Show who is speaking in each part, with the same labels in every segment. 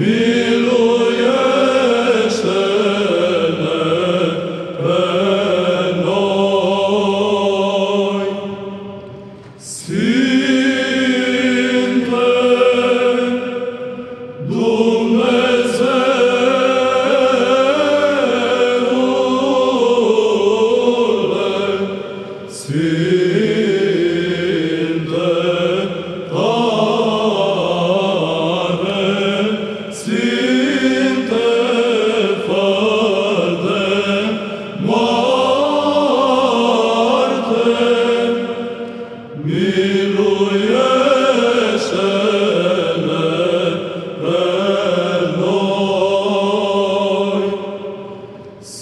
Speaker 1: Oui.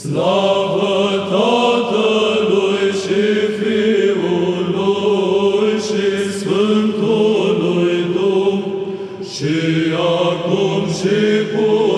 Speaker 1: Slavă Tatălui și Fiului și Sfântului Duh și acum și pur.